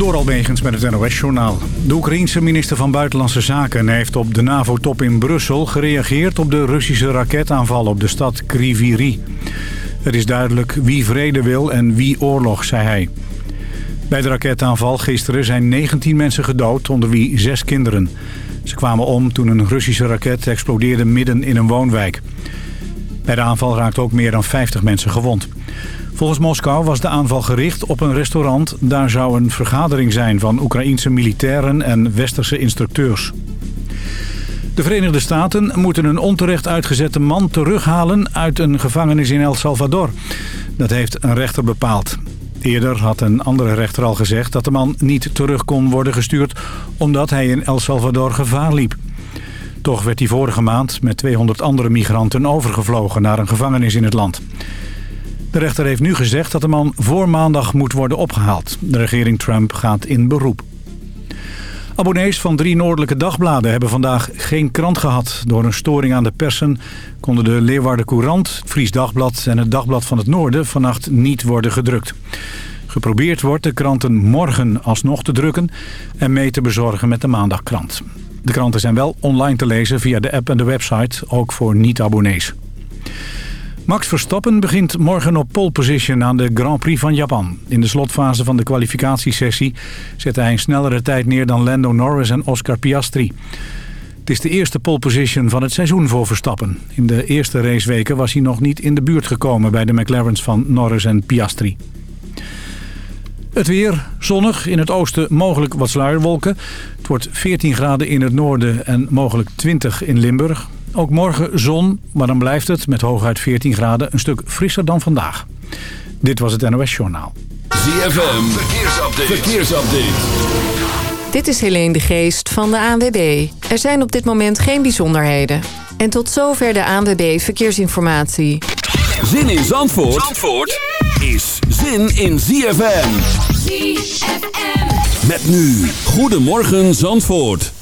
Door Almegens met het NOS-journaal. De Oekraïense minister van Buitenlandse Zaken heeft op de NAVO-top in Brussel gereageerd op de Russische raketaanval op de stad Kriviri. Het is duidelijk wie vrede wil en wie oorlog, zei hij. Bij de raketaanval gisteren zijn 19 mensen gedood, onder wie zes kinderen. Ze kwamen om toen een Russische raket explodeerde midden in een woonwijk. Bij de aanval raakten ook meer dan 50 mensen gewond. Volgens Moskou was de aanval gericht op een restaurant. Daar zou een vergadering zijn van Oekraïense militairen en westerse instructeurs. De Verenigde Staten moeten een onterecht uitgezette man terughalen uit een gevangenis in El Salvador. Dat heeft een rechter bepaald. Eerder had een andere rechter al gezegd dat de man niet terug kon worden gestuurd... omdat hij in El Salvador gevaar liep. Toch werd hij vorige maand met 200 andere migranten overgevlogen naar een gevangenis in het land. De rechter heeft nu gezegd dat de man voor maandag moet worden opgehaald. De regering Trump gaat in beroep. Abonnees van drie noordelijke dagbladen hebben vandaag geen krant gehad. Door een storing aan de persen konden de Leeuwarden Courant, Fries Dagblad en het Dagblad van het Noorden vannacht niet worden gedrukt. Geprobeerd wordt de kranten morgen alsnog te drukken en mee te bezorgen met de maandagkrant. De kranten zijn wel online te lezen via de app en de website, ook voor niet-abonnees. Max Verstappen begint morgen op pole position aan de Grand Prix van Japan. In de slotfase van de kwalificatiesessie zette hij een snellere tijd neer dan Lando Norris en Oscar Piastri. Het is de eerste pole position van het seizoen voor Verstappen. In de eerste raceweken was hij nog niet in de buurt gekomen bij de McLarens van Norris en Piastri. Het weer zonnig, in het oosten mogelijk wat sluierwolken. Het wordt 14 graden in het noorden en mogelijk 20 in Limburg. Ook morgen zon, maar dan blijft het met hooguit 14 graden een stuk frisser dan vandaag. Dit was het NOS Journaal. ZFM, verkeersupdate. verkeersupdate. Dit is Helene de Geest van de ANWB. Er zijn op dit moment geen bijzonderheden. En tot zover de ANWB Verkeersinformatie. Zin in Zandvoort, Zandvoort is zin in ZFM. ZFM. Met nu, Goedemorgen Zandvoort.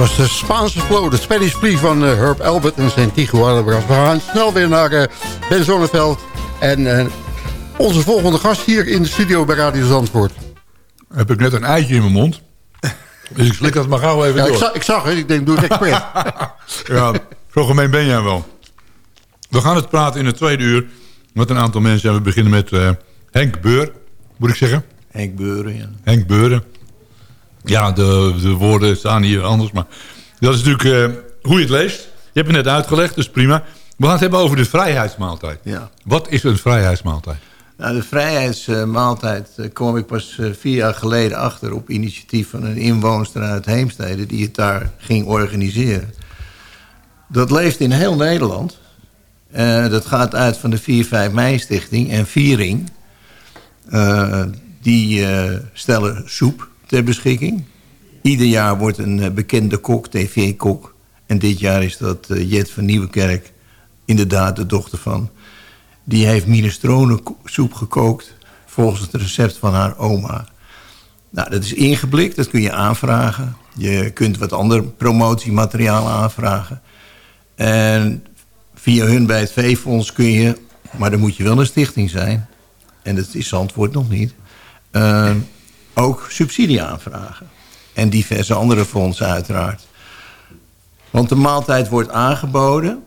Was de Spaanse flow, de Spanish Flea van uh, Herb Albert en zijn Tijuana. We gaan snel weer naar uh, Ben Zonneveld en uh, onze volgende gast hier in de studio bij Radio Zandvoort. Heb ik net een eitje in mijn mond. Dus ik slik dat maar gauw even ja, door. Ik zag, ik zag het, ik denk doe het expres. ja, zo gemeen ben jij wel. We gaan het praten in het tweede uur met een aantal mensen. En we beginnen met Henk Beur, moet ik zeggen. Henk Beuren, ja. Henk Beuren. Ja, de, de woorden staan hier anders. Maar dat is natuurlijk uh, hoe je het leest. Je hebt het net uitgelegd, dus prima. We gaan het hebben over de vrijheidsmaaltijd. Ja. Wat is een vrijheidsmaaltijd? Nou, de vrijheidsmaaltijd uh, kwam ik pas uh, vier jaar geleden achter... op initiatief van een inwoner uit Heemstede... die het daar ging organiseren. Dat leeft in heel Nederland. dat gaat uit van de 4-5 mei stichting en Viering. die stellen soep ter beschikking. Ieder jaar wordt een bekende kok, tv-kok. En dit jaar is dat Jet van Nieuwekerk, inderdaad de dochter van. Die heeft minestronensoep gekookt volgens het recept van haar oma. Nou, dat is ingeblikt, dat kun je aanvragen. Je kunt wat ander promotiemateriaal aanvragen. En via hun bij het veefonds kun je... maar dan moet je wel een stichting zijn. En dat is antwoord nog niet. Uh, ook subsidie aanvragen. En diverse andere fondsen uiteraard. Want de maaltijd wordt aangeboden.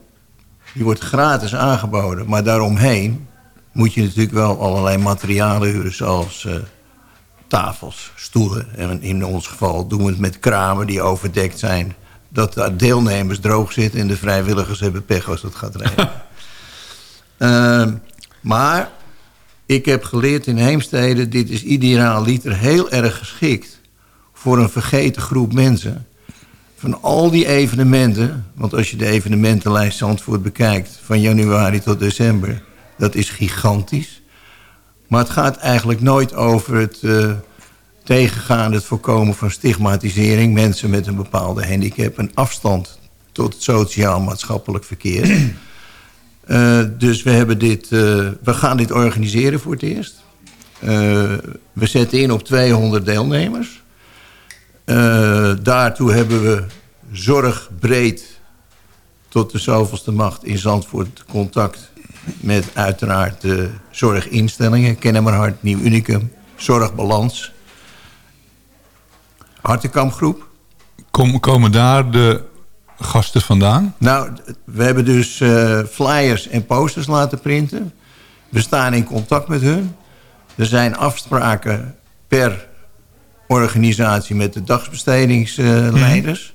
Die wordt gratis aangeboden. Maar daaromheen moet je natuurlijk wel allerlei materialen huren... zoals uh, tafels, stoelen. En in ons geval doen we het met kramen die overdekt zijn. Dat de deelnemers droog zitten en de vrijwilligers hebben pech als het gaat regenen. uh, maar ik heb geleerd in Heemstede... dit is ideaal liter heel erg geschikt... voor een vergeten groep mensen. Van al die evenementen... want als je de evenementenlijst Zandvoort bekijkt... van januari tot december... dat is gigantisch. Maar het gaat eigenlijk nooit over het uh, tegengaan... het voorkomen van stigmatisering... mensen met een bepaalde handicap... een afstand tot het sociaal-maatschappelijk verkeer... Uh, dus we, hebben dit, uh, we gaan dit organiseren voor het eerst. Uh, we zetten in op 200 deelnemers. daartoe hebben we zorgbreed tot de zoveelste macht in Zandvoort contact met uiteraard de zorginstellingen. Kennemerhart, Nieuw Unicum, Zorgbalans. Hartenkampgroep. Kom, komen daar de gasten vandaan? Nou, we hebben dus uh, flyers en posters laten printen. We staan in contact met hun. Er zijn afspraken per organisatie met de dagsbestedingsleiders.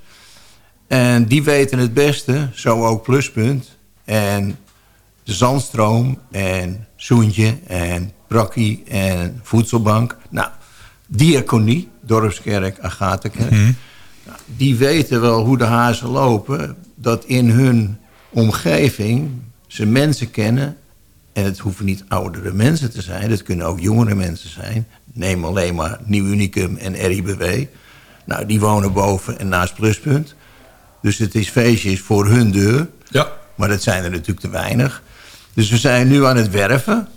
Uh, En die weten het beste, zo ook Pluspunt. En de Zandstroom en Soentje en Brakkie en Voedselbank. Nou, Diaconie, Dorpskerk, Agatenkerk. Mm die weten wel hoe de hazen lopen. Dat in hun omgeving ze mensen kennen. En het hoeven niet oudere mensen te zijn. Het kunnen ook jongere mensen zijn. Neem alleen maar Nieuw Unicum en RIBW. Nou, die wonen boven en naast Pluspunt. Dus het is feestjes voor hun deur. Ja. Maar dat zijn er natuurlijk te weinig. Dus we zijn nu aan het werven.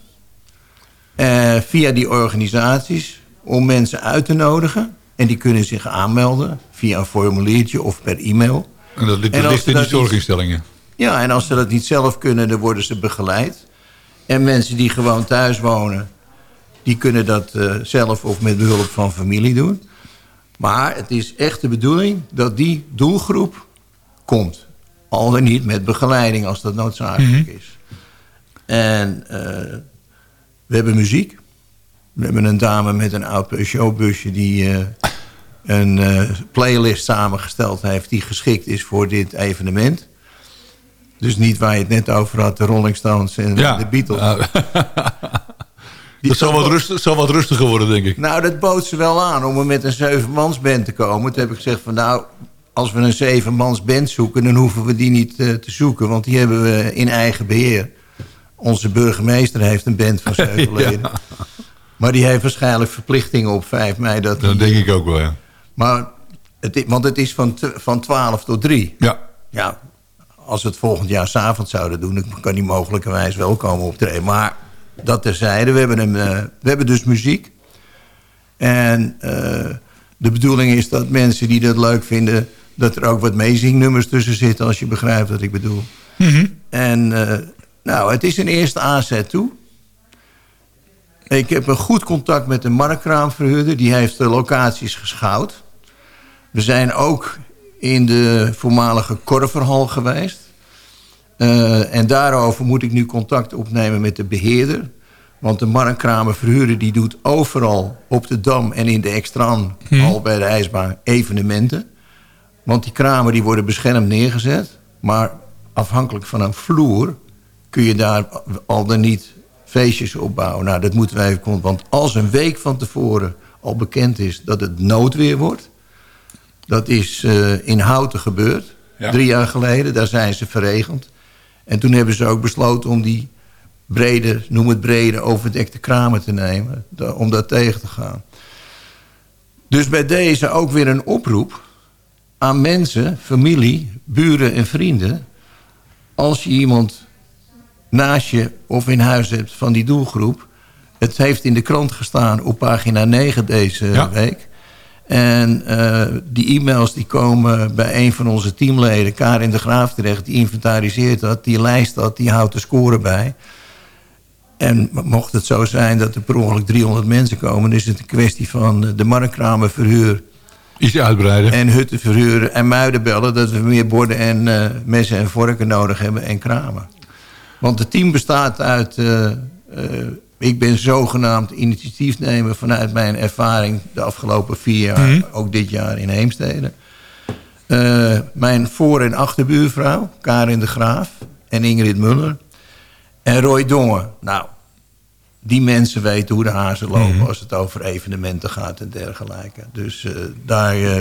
Eh, via die organisaties. Om mensen uit te nodigen. En die kunnen zich aanmelden via een formuliertje of per e-mail. En dat, ligt, ligt in de zorginstellingen? ja, en als ze dat niet zelf kunnen, dan worden ze begeleid. En mensen die gewoon thuis wonen... die kunnen dat uh, zelf of met behulp van familie doen. Maar het is echt de bedoeling dat die doelgroep komt. Al dan niet met begeleiding als dat noodzakelijk mm is. En uh, we hebben muziek. We hebben een dame met een oud showbusje die uh, een uh, playlist samengesteld heeft... die geschikt is voor dit evenement. Dus niet waar je het net over had, de Rolling Stones en ja. de Beatles. dat zal wat, rustig, zal wat rustiger worden, denk ik. Nou, dat bood ze wel aan om er met een zevenmansband te komen. Toen heb ik gezegd van nou, als we een zevenmansband zoeken... dan hoeven we die niet uh, te zoeken, want die hebben we in eigen beheer. Onze burgemeester heeft een band van zeven leden. ja. Maar die heeft waarschijnlijk verplichtingen op 5 mei. Dat, dat denk ik ook wel, ja. Maar het, want het is van, van 12 tot 3. Ja. Ja, als we het volgend jaar s'avonds zouden doen... dan kan die mogelijkerwijs wel komen optreden. Maar dat terzijde, we hebben, hem, uh, we hebben dus muziek. En uh, de bedoeling is dat mensen die dat leuk vinden... dat er ook wat meezingnummers tussen zitten... als je begrijpt wat ik bedoel. Mm -hmm. En uh, nou, het is een eerste aanzet toe. Ik heb een goed contact met de markkraamverhuurder. Die heeft de locaties geschouwd. We zijn ook in de voormalige Korverhal geweest. Uh, en daarover moet ik nu contact opnemen met de beheerder. Want de markkramerverhuurder die doet overal op de Dam en in de Extran... Hmm. al bij de ijsbaan evenementen. Want die kramen die worden beschermd neergezet. Maar afhankelijk van een vloer kun je daar al dan niet feestjes opbouwen. Nou, dat moeten wij even... Want als een week van tevoren al bekend is dat het noodweer wordt... dat is uh, in Houten gebeurd, ja. drie jaar geleden. Daar zijn ze verregend. En toen hebben ze ook besloten om die brede, noem het brede, overdekte kramen te nemen. Om dat tegen te gaan. Dus bij deze ook weer een oproep aan mensen, familie, buren en vrienden. Als je iemand naast je of in huis hebt van die doelgroep... het heeft in de krant gestaan op pagina 9 deze Ja. week... En eh, die e-mails die komen bij een van onze teamleden, Karin de Graaf terecht. Die inventariseert dat, die lijst dat, die houdt de score bij. En mocht het zo zijn dat er per ongeluk 300 mensen komen... dan is het een kwestie van eh, de marktkramerverhuur Iets uitbreiden. en hutten verhuren en muiden bellen... dat we meer borden en eh, messen en vorken nodig hebben en kramen. Want het team bestaat uit... ik ben zogenaamd initiatiefnemer vanuit mijn ervaring... de afgelopen vier jaar, ook dit jaar in Heemstede. Eh, mijn voor- en achterbuurvrouw, Karin de Graaf en Ingrid Muller. En Roy Dongen. Nou, die mensen weten hoe de hazen lopen... als het over evenementen gaat en dergelijke. Dus eh, daar... eh,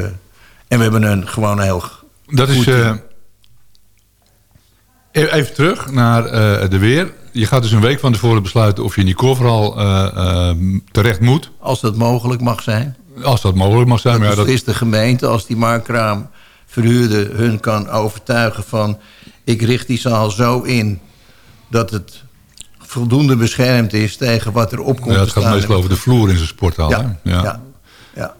en we hebben een gewoon een heel... Dat is... goed e- even terug naar de weer. Je gaat dus een week van tevoren besluiten of je in die vooral eh, terecht moet. als dat mogelijk mag zijn. Als dat mogelijk mag zijn. Dat Maar ja, dat, is de gemeente, als die markraam verhuurder hun kan overtuigen van... ik richt die zaal zo in dat het voldoende beschermd is... tegen wat er op komt ja, het gaat meestal over de vloer in zijn sporthal. Ja, ja. Ja. ja.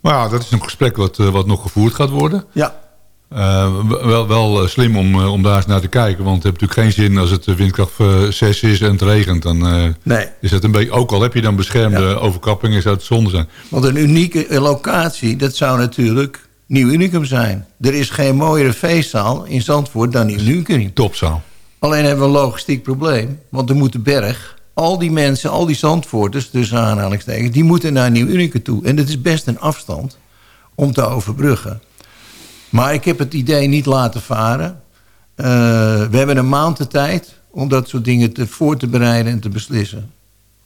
Maar ja, dat is een gesprek wat, eh, wat nog gevoerd gaat worden. ja. Eh, wel wel eh, slim om, eh, om daar eens naar te kijken. Want het heeft natuurlijk geen zin als het windkracht 6 is en het regent. Dan Nee. is het een beetje... Ook al heb je dan beschermde Ja. overkappingen, zou het zonde zijn. Want een unieke locatie, dat zou natuurlijk Nieuw Unicum zijn. Er is geen mooiere feestzaal in Zandvoort dan Nieuw Unicum. Topzaal. Alleen hebben we een logistiek probleem. Want er moet de berg, al die mensen, al die Zandvoorters... tussen aanhalingstekens, die moeten naar Nieuw Unicum toe. En dat is best een afstand om te overbruggen. Maar ik heb het idee niet laten varen. Eh, we hebben een maand de tijd om dat soort dingen te, voor te bereiden en te beslissen.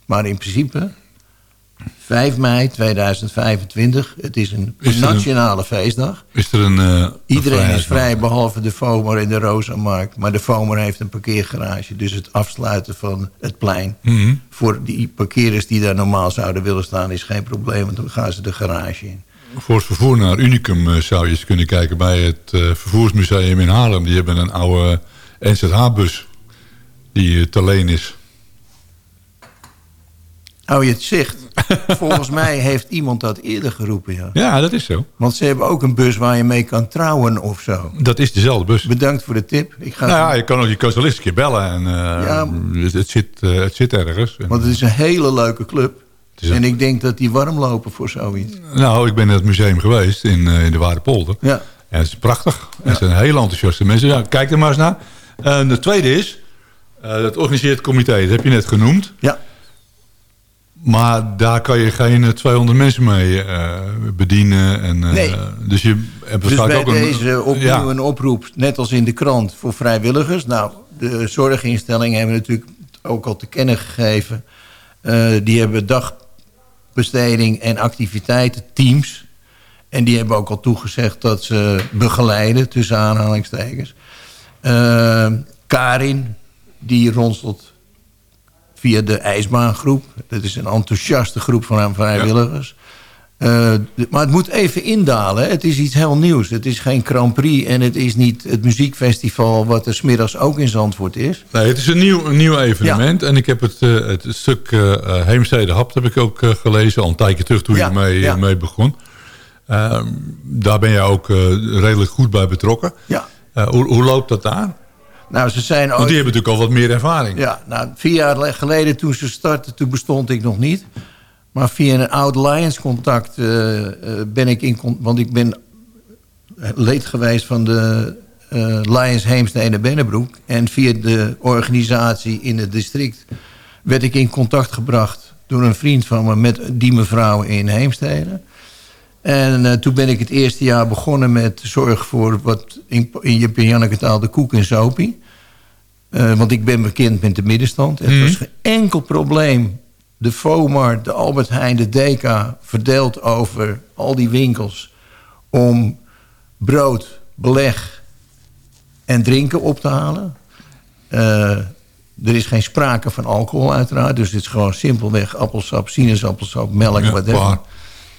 Maar in principe, 5 mei 2025, het is een Is een- nationale feestdag. Is er een... een Iedereen is vrij, behalve de FOMER en de Rosamarkt. Maar de FOMER heeft een parkeergarage. Dus het afsluiten van het plein... Mhm. voor die parkeerders die daar normaal zouden willen staan... is geen probleem, want dan gaan ze de garage in. Voor het vervoer naar Unicum eh, zou je eens kunnen kijken bij het eh, Vervoersmuseum in Haarlem. Die hebben een oude NZH-bus die eh, te leen is. Nou, je het zegt. Volgens mij heeft iemand dat eerder geroepen, ja. Ja, dat is zo. Want ze hebben ook een bus waar je mee kan trouwen of zo. Dat is dezelfde bus. Bedankt voor de tip. Ik ga Nou ja, je kan, ook, je kan zo eens een keer bellen. En, Ja. het, het zit, het zit ergens. Want het is een hele leuke club. En ik denk dat die warm lopen voor zoiets. Nou, ik ben in het museum geweest in, eh, in de Waardepolder. Ja. En het is prachtig. En het zijn heel enthousiaste mensen. Ja, kijk er maar eens naar. En de tweede is, eh het organiseert comité. Dat heb je net genoemd. Ja. Maar daar kan je geen eh, 200 mensen mee eh, bedienen. En, eh, Nee. Dus je hebt Dus bij ook een... deze opnieuw ja, een oproep, net als in de krant, voor vrijwilligers. Nou, de zorginstellingen hebben natuurlijk ook al te kennen gegeven. Eh, die hebben dagbesteding en activiteiten, teams. En die hebben ook al toegezegd dat ze begeleiden, tussen aanhalingstekens. Eh, Karin, die ronselt via de ijsbaangroep. Dat is een enthousiaste groep van vrijwilligers. De- maar het moet even indalen. Het is iets heel nieuws. Het is geen Grand Prix en het is niet het muziekfestival... wat er smiddags ook in Zandvoort is. nee, het is een nieuw, een nieuw evenement. En ik heb het, eh, het stuk eh eh, Heemstede Hap heb ik ook eh, gelezen. Al een tijdje terug toen Ja, je mee, ja. mee begon. Ehm, daar ben jij ook eh, redelijk goed bij betrokken. Ja. Eh, hoe, hoe loopt dat daar? Nou, ze zijn Want die hebben natuurlijk al wat meer ervaring. Ja, nou, vier jaar geleden toen ze startten, toen bestond ik nog niet. Maar via een oud Lions contact eh, eh, ben ik in... Want ik ben lid geweest van de eh, Lions Heemstede Bennebroek. En via de organisatie in het district werd ik in contact gebracht... door een vriend van me met die mevrouw in Heemstede. En toen ben ik het eerste jaar begonnen met zorg voor wat in, in en Janneke taal de koek en sopie. Want ik ben bekend met de middenstand. Het was geen enkel probleem. De FOMAR, de Albert Heijn, de DK... verdeeld over al die winkels... om brood, beleg en drinken op te halen. Eh, er is geen sprake van alcohol uiteraard. Dus het is gewoon simpelweg appelsap, sinaasappelsap, melk, Ja, whatever. klaar.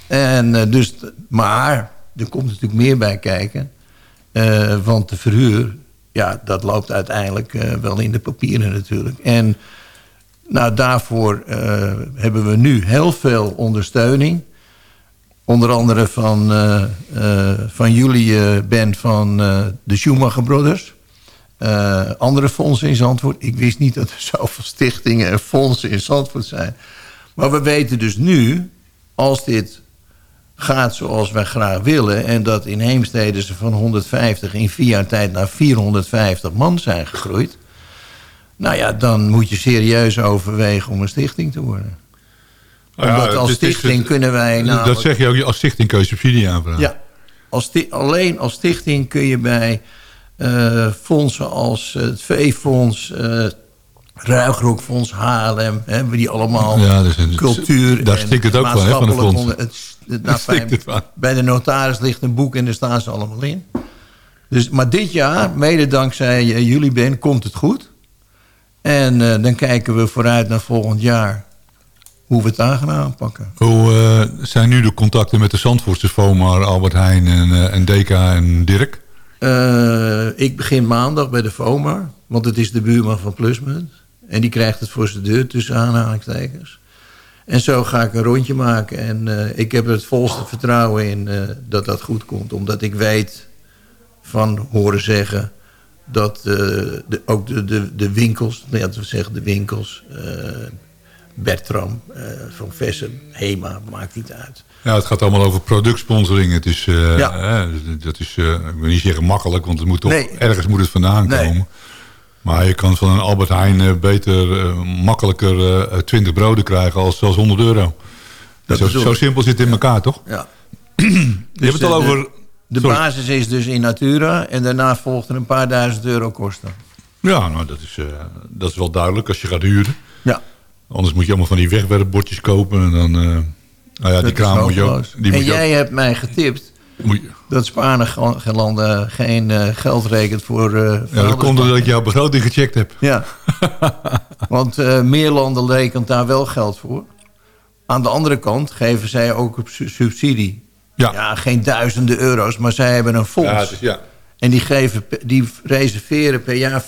En, eh, dus, maar er komt natuurlijk meer bij kijken. Eh, want de verhuur, ja, dat loopt uiteindelijk wel in de papieren natuurlijk. En nou, daarvoor eh, hebben we nu heel veel ondersteuning. Onder andere van, eh, eh, van jullie, Ben, van de Schumacher Brothers. Andere fondsen in Zandvoort. Ik wist niet dat er zoveel stichtingen en fondsen in Zandvoort zijn. Maar we weten dus nu, als dit gaat zoals wij graag willen... en dat in Heemstede ze van 150 in vier jaar tijd naar 450 man zijn gegroeid... nou ja, dan moet je serieus overwegen om een stichting te worden. Nou ja, Omdat als het is- stichting kunnen wij namelijk... Dat zeg je ook, als stichting kun je subsidie aanvragen. Ja, als alleen als stichting kun je bij eh, fondsen als eh, het V-fonds... eh Ruigrokfonds, HLM, hebben die allemaal Ja, dus cultuur... daar stikt het ook van, hè, van de maatschappelijk fonds. onder- het, het- nou, stikt bij, het bij de notaris ligt een boek en daar staan ze allemaal in. Dus, maar dit jaar, mede dankzij jullie Ben, komt het goed. En eh, dan kijken we vooruit naar volgend jaar hoe we het aan gaan aanpakken. Hoe eh, zijn nu de contacten met de Zandvoortse FOMAR, Albert Heijn en, eh, en Deka en Dirk? Ik begin maandag bij de FOMAR, want het is de buurman van Plusmunt. En die krijgt het voor zijn deur tussen aanhalingstekens. En zo ga ik een rondje maken. En ik heb er het volste vertrouwen in dat dat goed komt. Omdat ik weet van horen zeggen dat eh, de, ook de, de, de winkels, nou laten we zeggen de winkels... eh, Bertram, eh, Van Vessen, Hema, maakt niet uit. Ja, het gaat allemaal over productsponsoring. Het is, Ja. dat is, ik wil niet zeggen makkelijk, want het moet toch, Nee. ergens moet het vandaan Nee. komen. Maar je kan van een Albert Heijn beter, makkelijker eh 20 broden krijgen als zelfs 100 euro. Dat zo, zo simpel zit het in elkaar, toch? Ja. je hebt het al de- over... De Sorry. basis is dus in Natura en daarna volgt er een paar duizend euro kosten. Ja, nou, dat is, eh, dat is wel duidelijk als je gaat huren. Ja, Anders moet je allemaal van die wegwerpbordjes kopen. En dan, eh, nou ja, die dat is kraam moet je ook... Die En moet jij ook- hebt mij getipt moet je- dat geen eh, geld rekent voor... ja, dat komt omdat ik jouw begroting gecheckt heb. Ja, want meer landen rekent daar wel geld voor. Aan de andere kant geven zij ook subsidie. Ja. Ja, geen duizenden euro's, maar zij hebben een fonds. Ja, dus ja. En die, geven, die reserveren per jaar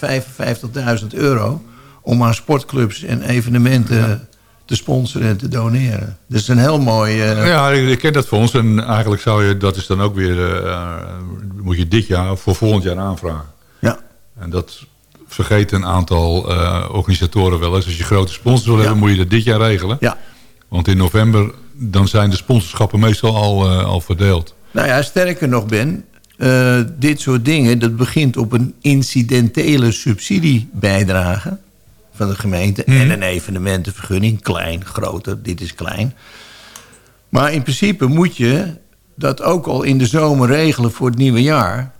55.000 euro... om aan sportclubs en evenementen te sponsoren en te doneren. Dus een heel mooi... eh, Ja, ik, ik ken dat fonds. En eigenlijk zou je, dat is dan ook weer, eh, moet je dit jaar voor volgend jaar aanvragen. ja. En dat vergeet een aantal eh, organisatoren wel eens. Als je grote sponsors wil hebben, moet je dat dit jaar regelen. ja. Want in november, dan zijn de sponsorschappen meestal al, eh, al verdeeld. Nou ja, sterker nog Ben... eh, dit soort dingen, dat begint op een incidentele subsidiebijdrage... van de gemeente en een evenementenvergunning. Klein, groter, dit is klein. Maar in principe moet je dat ook al in de zomer regelen voor het nieuwe jaar.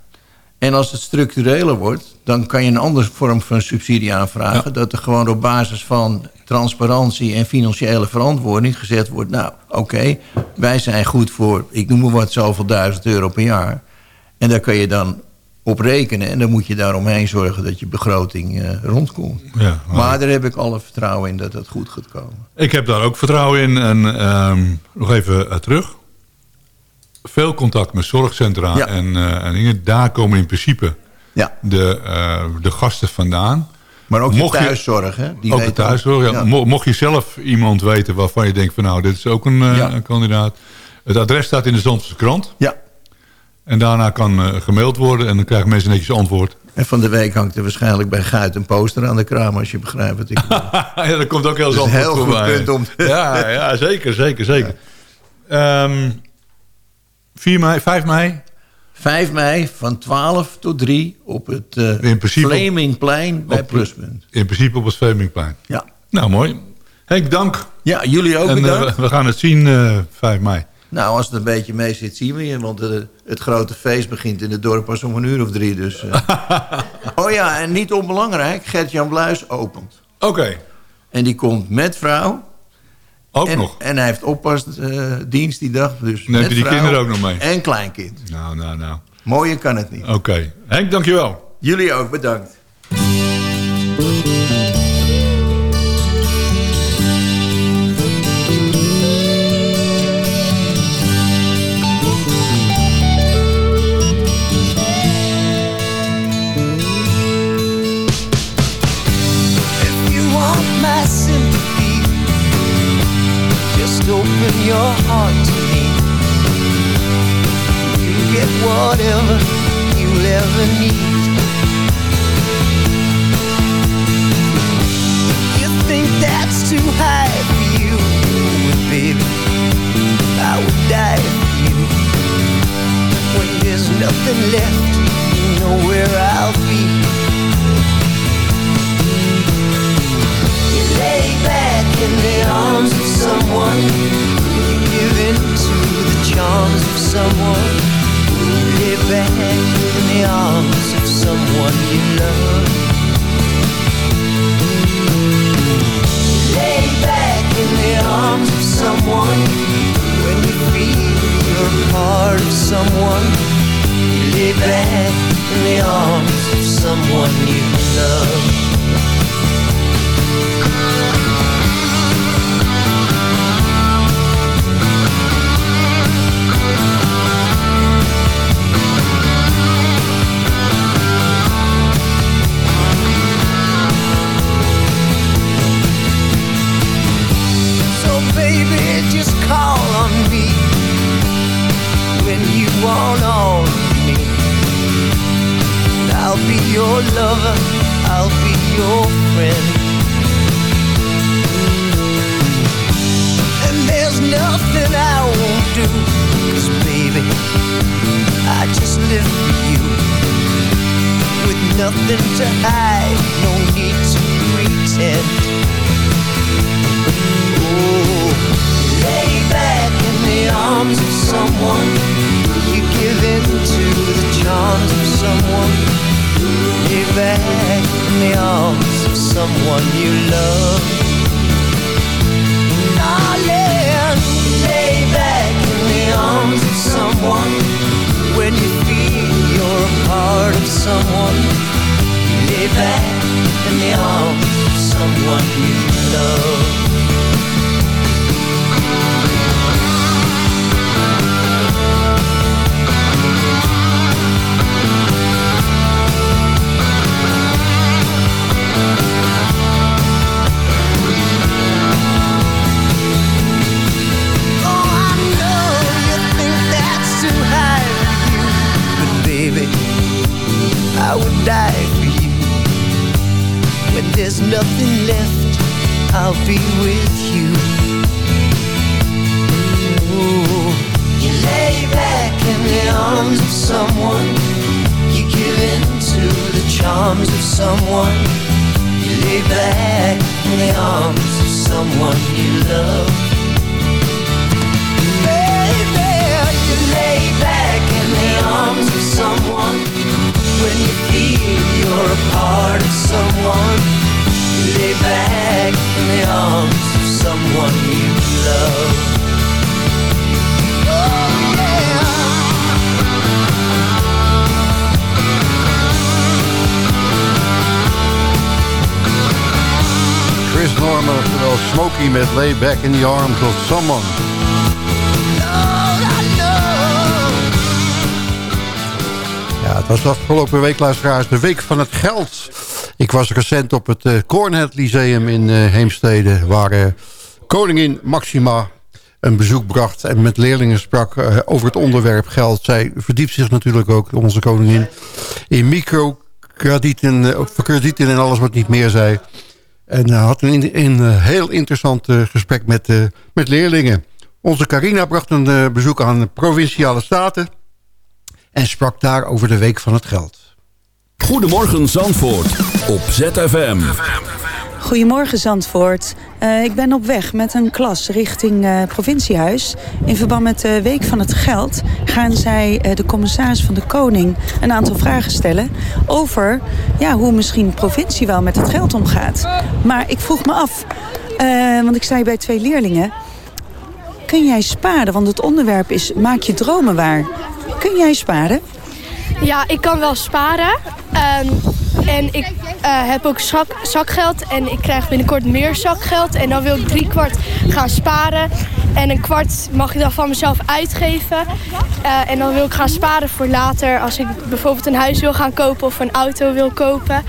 En als het structureler wordt, dan kan je een andere vorm van subsidie aanvragen. Dat er gewoon op basis van transparantie en financiële verantwoording gezegd wordt... nou, oké, wij zijn goed voor, ik noem maar wat, zoveel duizend euro per jaar. En daar kan je dan op rekenen. En dan moet je daaromheen zorgen dat je begroting eh, rondkomt. Ja, maar- maar daar heb ik alle vertrouwen in dat dat goed gaat komen. Ik heb daar ook vertrouwen in. En ehm, nog even eh, terug. Veel contact met zorgcentra Ja. en, eh, en dingen. Daar komen in principe Ja, de, eh, de gasten vandaan. maar ook Mocht de thuiszorg, hè? Die ook de thuiszorg. Ja. Ja. Mo- Mocht je zelf iemand weten waarvan je denkt van nou, dit is ook een, eh, Ja. een kandidaat. Het adres staat in de Zandvoortse krant. Ja, En daarna kan eh, gemaild worden en dan krijgen mensen netjes antwoord. en van de week hangt er waarschijnlijk bij Guit een poster aan de kraam... als je begrijpt wat ik bedoel. ja, dat komt ook heel een Zandvoort heel goed punt om Ja, ja, zeker, zeker, zeker. Ehm 4 mei, 5 mei? 5 mei van 12 tot 3 op het eh principe op- Flemingplein bij op- Pluspunt. In principe op het Vlemingplein. Ja. Nou, mooi. Henk, dank. ja, jullie ook En eh, bedankt. we, we gaan het zien eh 5 mei. Nou, als het een beetje mee zit, zien we je. Want eh, het grote feest begint in het dorp pas om een uur of drie. Dus, eh. oh ja, en niet onbelangrijk, Gert-Jan Bluis opent. Oké, En die komt met vrouw. Ook en, nog. En hij heeft oppasdienst die dag. Dus Neemt hij die vrouw kinderen ook nog mee? En kleinkind. Nou, nou, nou. Mooier kan het niet. Oké. Henk, dankjewel. Jullie ook, bedankt. Back in the Arms of Someone. Ja, het was afgelopen week, luisteraars, de Week van het Geld. Ik was recent op het uh, Cornhead Lyceum in uh, Heemstede... waar uh, koningin Maxima een bezoek bracht en met leerlingen sprak over het onderwerp geld. Zij verdiept zich natuurlijk ook, onze koningin, in microkredieten, kredieten en alles wat niet meer zei. En had een, een heel interessant gesprek met, met leerlingen. Onze Carina bracht een bezoek aan de Provinciale Staten en sprak daar over de Week van het Geld. Goedemorgen Zandvoort op ZFM. Goedemorgen Zandvoort. Uh, ik ben op weg met een klas richting uh, provinciehuis. In verband met de Week van het Geld gaan zij uh, de commissaris van de Koning een aantal vragen stellen over ja, hoe misschien provincie wel met het geld omgaat. Maar ik vroeg me af, want ik zei bij twee leerlingen, kun jij sparen? Want het onderwerp is maak je dromen waar. Kun jij sparen? Ja, ik kan wel sparen. Um, en ik uh, heb ook zak, zakgeld en ik krijg binnenkort meer zakgeld. En dan wil ik drie kwart gaan sparen. En een kwart mag ik dan van mezelf uitgeven. Uh, en dan wil ik gaan sparen voor later. Als ik bijvoorbeeld een huis wil gaan kopen of een auto wil kopen.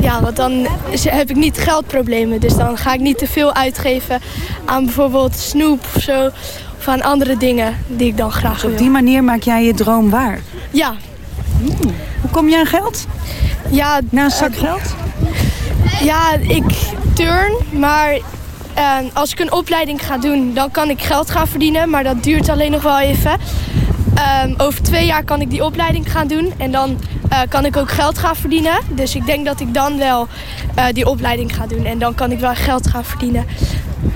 Ja, want dan heb ik niet geldproblemen. Dus dan ga ik niet te veel uitgeven aan bijvoorbeeld snoep of zo. Of aan andere dingen die ik dan graag dus wil. op die manier maak jij je droom waar? Ja. Hoe kom je aan geld? Ja, Na een zak geld? Ja, ik turn, maar eh, als ik een opleiding ga doen, dan kan ik geld gaan verdienen. Maar dat duurt alleen nog wel even. Ehm, over twee jaar kan ik die opleiding gaan doen en dan eh, kan ik ook geld gaan verdienen. Dus ik denk dat ik dan wel eh, die opleiding ga doen en dan kan ik wel geld gaan verdienen.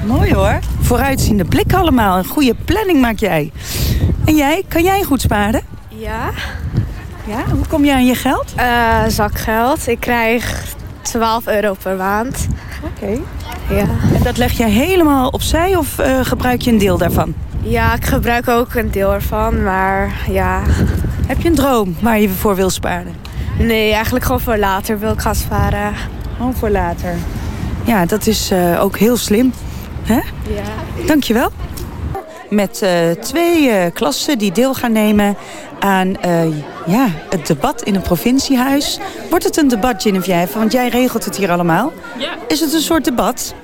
Mooi hoor. Vooruitziende blik allemaal. Een goede planning maak jij. En jij, kan jij goed sparen? Ja, Ja? Hoe kom je aan je geld? eh, zakgeld. Ik krijg 12 euro per maand. Oké. Ja. En dat leg je helemaal opzij of eh, gebruik je een deel daarvan? ja, ik gebruik ook een deel ervan, maar ja. Heb je een droom waar je voor wil sparen? Nee, eigenlijk gewoon voor later wil ik gaan sparen. Gewoon voor later. Ja, dat is eh, ook heel slim. Hè? Ja. Dankjewel. Met eh, twee eh, klassen die deel gaan nemen aan eh, ja, het debat in een provinciehuis. Wordt het een debat, Geneviève? Want jij regelt het hier allemaal. Ja. Is het een soort debat?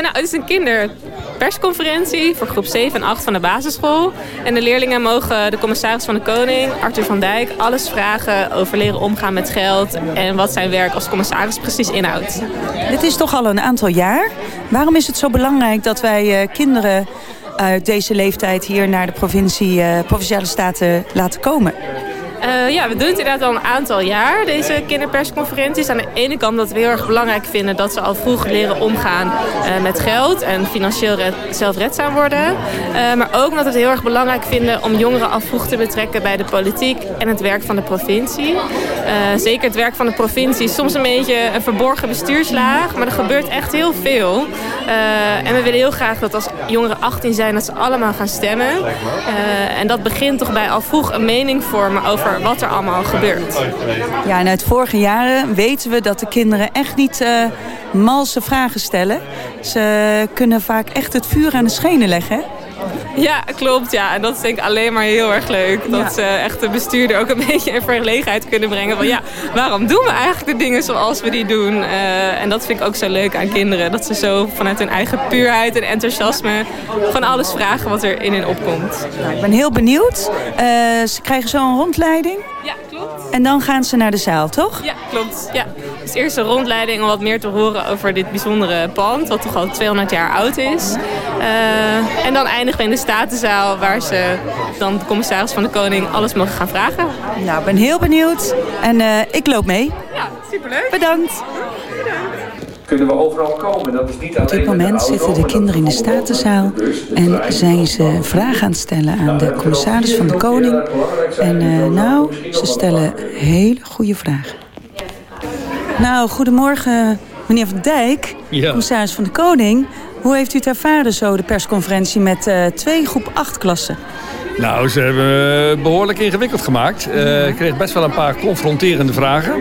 Nou, het is een kinderpersconferentie voor groep 7 en 8 van de basisschool. En de leerlingen mogen de commissaris van de Koning, Arthur van Dijk, alles vragen over leren omgaan met geld en wat zijn werk als commissaris precies inhoudt. Dit is toch al een aantal jaar. Waarom is het zo belangrijk dat wij kinderen uit deze leeftijd hier naar de provincie, eh, provinciale staten laten komen? Eh, ja, we doen het inderdaad al een aantal jaar, deze kinderpersconferenties. Aan de ene kant dat we heel erg belangrijk vinden dat ze al vroeg leren omgaan eh, met geld en financieel red- zelfredzaam worden. Eh, maar ook omdat we het heel erg belangrijk vinden om jongeren al vroeg te betrekken bij de politiek en het werk van de provincie. Zeker het werk van de provincie is soms een beetje een verborgen bestuurslaag, maar er gebeurt echt heel veel. En we willen heel graag dat als jongeren 18 zijn, dat ze allemaal gaan stemmen. En dat begint toch bij al vroeg een mening vormen over wat er allemaal gebeurt. Ja, en uit vorige jaren weten we dat de kinderen echt niet eh, malse vragen stellen. Ze kunnen vaak echt het vuur aan de schenen leggen. Ja, klopt. Ja. En dat is denk ik alleen maar heel erg leuk. Dat ze echt de bestuurder ook een beetje in verlegenheid kunnen brengen. Van ja, waarom doen we eigenlijk de dingen zoals we die doen? Eh, en dat vind ik ook zo leuk aan kinderen. Dat ze zo vanuit hun eigen puurheid en enthousiasme gewoon alles vragen wat er in hen opkomt. Nou, ik ben heel benieuwd. Eh, ze krijgen zo een rondleiding. Ja. En dan gaan ze naar de zaal, toch? Ja, klopt. Ja. Dus eerst een rondleiding om wat meer te horen over dit bijzondere pand, wat toch al 200 jaar oud is. Eh, en dan eindigen we in de Statenzaal, waar ze dan de commissaris van de Koning alles mogen gaan vragen. Nou, ik ben heel benieuwd. En eh, ik loop mee. Ja, superleuk. Bedankt. Kunnen we overal komen. Dat is niet Op dit moment zitten de kinderen in de Statenzaal en zijn ze vragen aan het stellen aan de commissaris van de Koning. En eh, nou, ze stellen hele goede vragen. Nou, goedemorgen meneer Van Dijk, Ja. commissaris van de Koning. Hoe heeft u het ervaren zo, de persconferentie met eh, twee groep acht klassen? Nou, ze hebben eh, behoorlijk ingewikkeld gemaakt. Eh, ik kreeg best wel een paar confronterende vragen.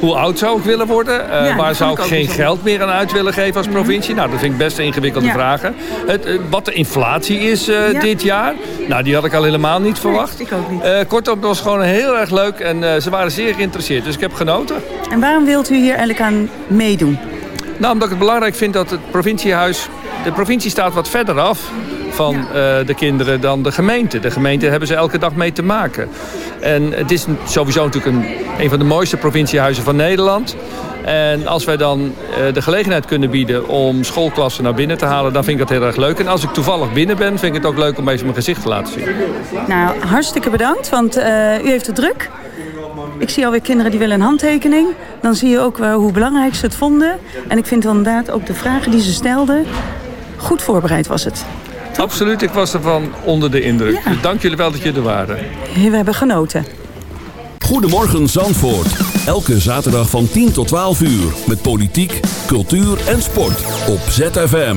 Hoe oud zou ik willen worden? Ja, waar zou ik geen geld meer aan uit willen geven als provincie? Nou, dat vind ik best ingewikkelde Ja. vragen. Het, wat de inflatie is Ja. dit jaar? Nou, die had ik al helemaal niet verwacht. ik ook niet. Kortom, het was gewoon heel erg leuk en ze waren zeer geïnteresseerd. Dus ik heb genoten. En waarom wilt u hier eigenlijk aan meedoen? Nou, omdat ik het belangrijk vind dat het provinciehuis... De provincie staat wat verder af van eh, de kinderen dan de gemeente. De gemeente hebben ze elke dag mee te maken. En het is sowieso natuurlijk een, een van de mooiste provinciehuizen van Nederland. En als wij dan eh, de gelegenheid kunnen bieden om schoolklassen naar binnen te halen... dan vind ik dat heel erg leuk. En als ik toevallig binnen ben, vind ik het ook leuk om even mijn gezicht te laten zien. Nou, hartstikke bedankt, want eh, u heeft het druk. Ik zie alweer kinderen die willen een handtekening. Dan zie je ook hoe belangrijk ze het vonden. En ik vind inderdaad ook de vragen die ze stelden... goed voorbereid was het. Absoluut, ik was ervan onder de indruk. Ja. Dank jullie wel dat jullie er waren. We hebben genoten. Goedemorgen Zandvoort. Elke zaterdag van 10 tot 12 uur. Met politiek, cultuur en sport. Op ZFM.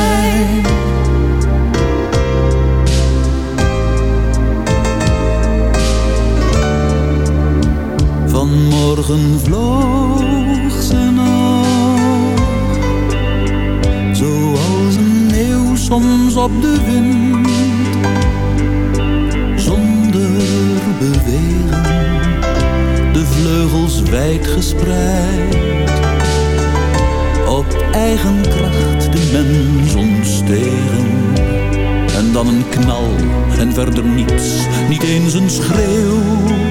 Morgen vloog ze nog. Zoals een eeuw soms op de wind. Zonder bewegen, de vleugels wijd gespreid. Op eigen kracht de mens ontstegen. En dan een knal en verder niets, niet eens een schreeuw.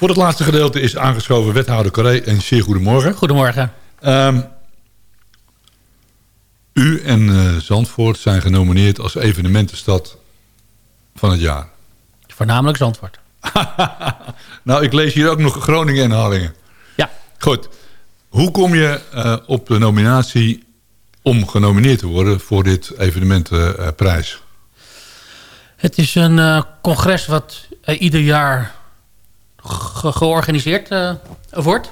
Voor het laatste gedeelte is aangeschoven wethouder Carré en zeer goedemorgen. Goedemorgen. Ehm, u en eh, Zandvoort zijn genomineerd als evenementenstad van het jaar. Voornamelijk Zandvoort. Nou, ik lees hier ook nog Groningen en Harlingen. Ja. Goed. Hoe kom je eh, op de nominatie om genomineerd te worden voor dit evenementenprijs? Het is een eh, congres wat ieder jaar ge- georganiseerd eh, wordt.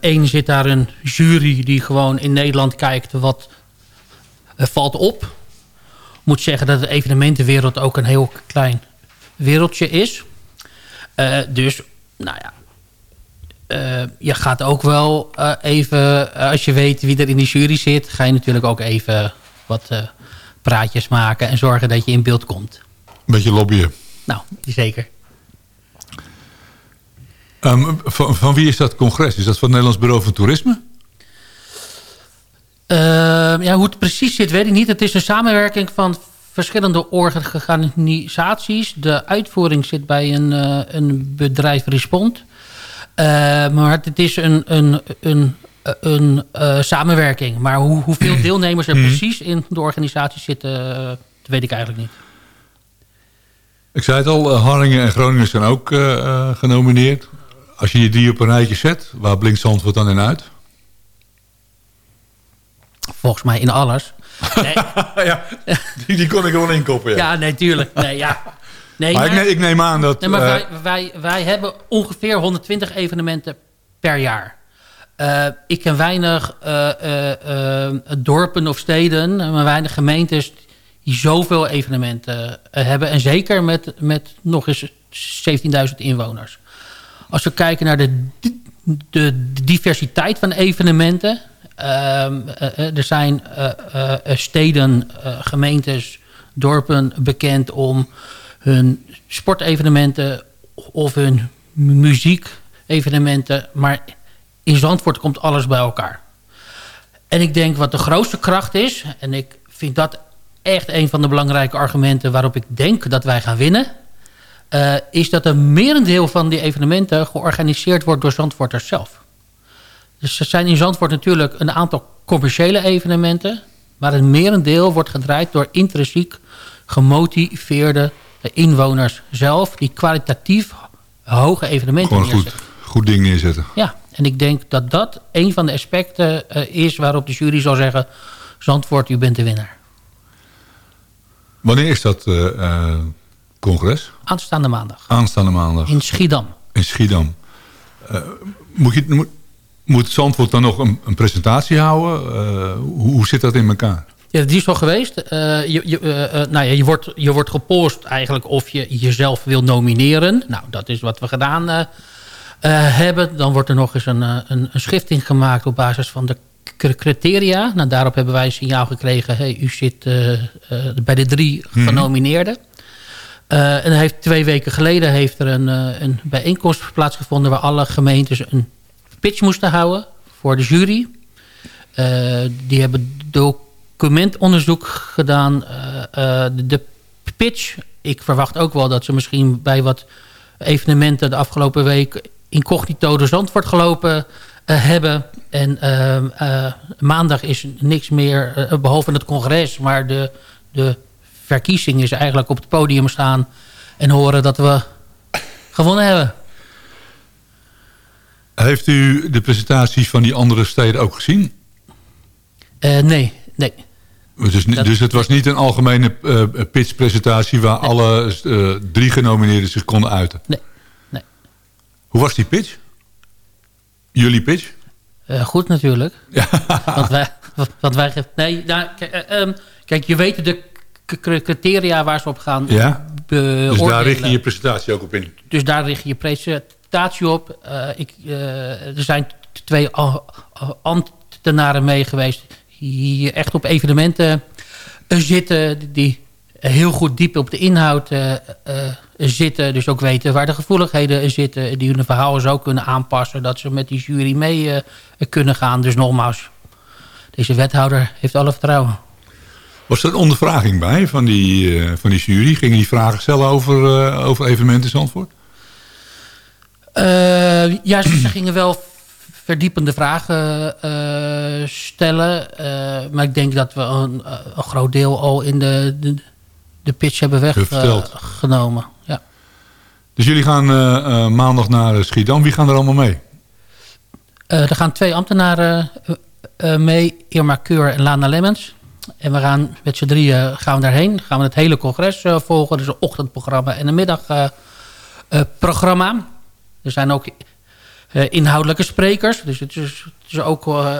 Eén zit daar een jury die gewoon in Nederland kijkt wat eh, valt op. Moet zeggen dat de evenementenwereld ook een heel klein wereldje is. Eh, dus, nou ja, je gaat ook wel even, als je weet wie er in die jury zit... ga je natuurlijk ook even wat praatjes maken... en zorgen dat je in beeld komt. Een beetje lobbyen. Nou, zeker. Ehm, van, van wie is dat congres? Is dat van het Nederlands Bureau van Toerisme? Ehm, ja, hoe het precies zit, weet ik niet. Het is een samenwerking van verschillende organisaties. De uitvoering zit bij een, eh, een bedrijf Respond. Eh, maar het is een, een, een, een eh, samenwerking. Maar hoe, hoeveel deelnemers er Mhm. precies in de organisatie zitten... eh, dat weet ik eigenlijk niet. Ik zei het al, Harlingen en Groningen zijn ook genomineerd. Als je je die op een rijtje zet, waar blinkt Zandvoort dan in uit? Volgens mij in alles. Nee. ja, die, die kon ik gewoon inkoppen. Ja. Ja, nee, tuurlijk. Nee, ja. Nee, maar ik, neem, ik neem aan dat... Nee, maar eh, wij, wij, wij hebben ongeveer 120 evenementen per jaar. Eh, ik ken weinig eh, dorpen of steden, maar weinig gemeentes die zoveel evenementen hebben. En zeker met, met nog eens 17.000 inwoners. Als we kijken naar de, de diversiteit van evenementen... Ehm, eh, eh, er zijn eh, steden, gemeentes, dorpen bekend om hun sportevenementen of hun muziekevenementen. Maar in Zandvoort komt alles bij elkaar. En ik denk wat de grootste kracht is... en ik vind dat echt een van de belangrijke argumenten... waarop ik denk dat wij gaan winnen... eh, is dat een merendeel van die evenementen georganiseerd wordt door Zandvoorters zelf. Dus er zijn in Zandvoort natuurlijk een aantal commerciële evenementen... maar een merendeel wordt gedraaid door intrinsiek gemotiveerde inwoners zelf... die kwalitatief hoge evenementen Gewoon goed, goed ding neerzetten. Ja, en ik denk dat dat een van de aspecten eh, is waarop de jury zal zeggen... Zandvoort, u bent de winnaar. Wanneer is dat eh, congres? Aanstaande maandag. Aanstaande maandag. In Schiedam. In Schiedam. Eh, moet, je, moet, moet Zandvoort dan nog een, een presentatie houden? Eh, hoe, hoe zit dat in elkaar? Ja, die is al geweest. Eh, je, je, nou ja, je, wordt, je wordt gepost eigenlijk of je jezelf wil nomineren. Nou, dat is wat we gedaan hebben. Dan wordt er nog eens een, een, een schifting gemaakt op basis van de criteria. Nou, daarop hebben wij een signaal gekregen. Hey, u zit bij de drie Mhm. genomineerden. Eh, en heeft, twee weken geleden heeft er een, eh, een bijeenkomst plaatsgevonden... waar alle gemeentes een pitch moesten houden voor de jury. Eh, die hebben documentonderzoek gedaan. De, de pitch, ik verwacht ook wel dat ze misschien bij wat evenementen... de afgelopen week incognito door Zandvoort gelopen hebben. En maandag is niks meer, eh, behalve het congres... maar de, de verkiezing is eigenlijk op het podium staan... en horen dat we gewonnen hebben. Heeft u de presentaties van die andere steden ook gezien? Eh, nee, nee. Dus, Dat- dus het was niet een algemene eh pitchpresentatie... waar alle eh, drie genomineerden zich konden uiten? Nee, nee. Hoe was die pitch? Jullie pitch? Goed natuurlijk. Want wij... Want wij nee, nou, kijk, eh, ehm, kijk, je weet de criteria waar ze op gaan Ja? beoordelen. Dus daar richt je je presentatie ook op in? Dus daar richt je je presentatie op. Eh, ik, eh, er zijn twee ambtenaren mee geweest... die echt op evenementen eh, zitten... die heel goed diep op de inhoud zitten. Dus ook weten waar de gevoeligheden zitten. Die hun verhaal zo kunnen aanpassen... dat ze met die jury mee kunnen gaan. Dus nogmaals, deze wethouder heeft alle vertrouwen. Was er een ondervraging bij van die, eh, van die jury? Gingen die vragen stellen over, eh, over evenementen in Zandvoort? Eh, ja, ze, gingen wel verdiepende vragen stellen. maar ik denk dat we een, een groot deel al in de, de, de pitch hebben weggenomen. ja. Dus jullie gaan maandag naar Schiedam. Wie gaan er allemaal mee? Er gaan twee ambtenaren mee. Irma Keur en Lana Lemmens. En we gaan met z'n drieën gaan we daarheen. Gaan we het hele congres eh, volgen. Dus een ochtendprogramma en een middagprogramma. er zijn ook eh, inhoudelijke sprekers. Dus het is, het is ook eh,